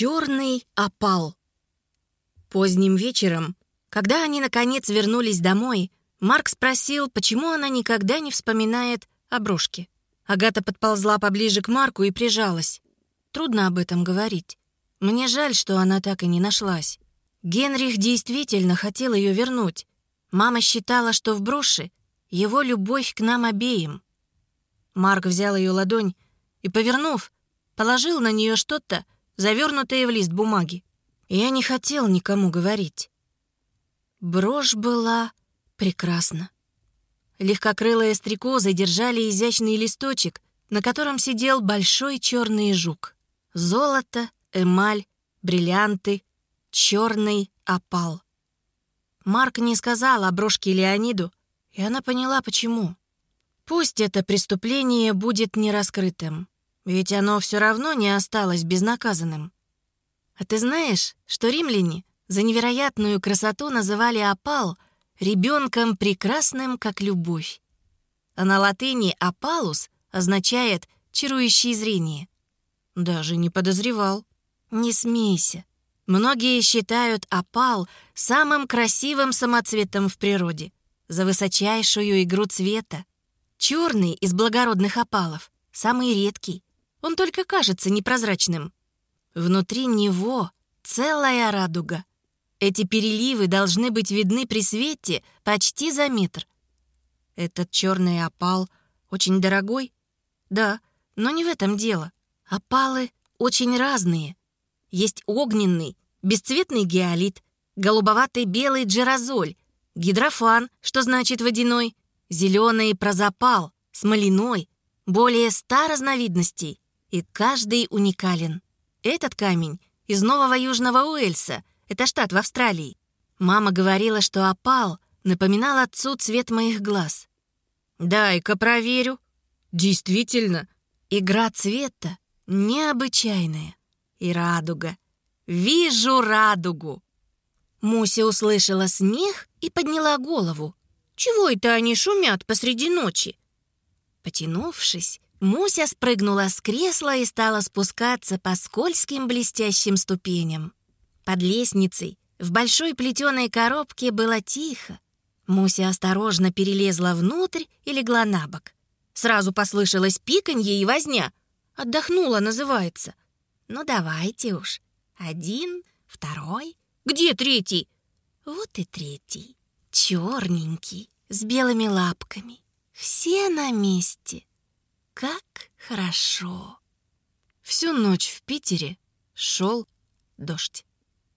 Черный опал. Поздним вечером, когда они наконец вернулись домой, Марк спросил, почему она никогда не вспоминает о брошке. Агата подползла поближе к Марку и прижалась. Трудно об этом говорить. Мне жаль, что она так и не нашлась. Генрих действительно хотел ее вернуть. Мама считала, что в броши его любовь к нам обеим. Марк взял ее ладонь и, повернув, положил на нее что-то, завернутое в лист бумаги. Я не хотел никому говорить. Брошь была прекрасна. Легкокрылые стрекозы держали изящный листочек, на котором сидел большой черный жук. Золото, эмаль, бриллианты, черный опал. Марк не сказал о брошке Леониду, и она поняла, почему. Пусть это преступление будет нераскрытым, ведь оно все равно не осталось безнаказанным. А ты знаешь, что римляне за невероятную красоту называли опал — ребенком прекрасным, как любовь. А на латыни «апалус» означает «чарующий зрение». Даже не подозревал. Не смейся. Многие считают опал самым красивым самоцветом в природе за высочайшую игру цвета. Черный из благородных опалов самый редкий. Он только кажется непрозрачным. Внутри него целая радуга. Эти переливы должны быть видны при свете почти за метр. Этот черный опал очень дорогой? Да, но не в этом дело. Опалы очень разные. Есть огненный, бесцветный геолит, голубоватый белый джерозоль, гидрофан, что значит водяной, зеленый прозапал, смоляной, более ста разновидностей, и каждый уникален. Этот камень из Нового Южного Уэльса — это штат в Австралии. Мама говорила, что опал напоминал отцу цвет моих глаз. «Дай-ка проверю». «Действительно, игра цвета необычайная. И радуга. Вижу радугу». Муся услышала смех и подняла голову. «Чего это они шумят посреди ночи?» Потянувшись, Муся спрыгнула с кресла и стала спускаться по скользким блестящим ступеням. Под лестницей в большой плетеной коробке было тихо. Муся осторожно перелезла внутрь и легла на бок. Сразу послышалось пиканье и возня. «Отдохнула» называется. «Ну давайте уж. Один, второй. Где третий?» «Вот и третий. Черненький, с белыми лапками. Все на месте. Как хорошо!» Всю ночь в Питере шел дождь.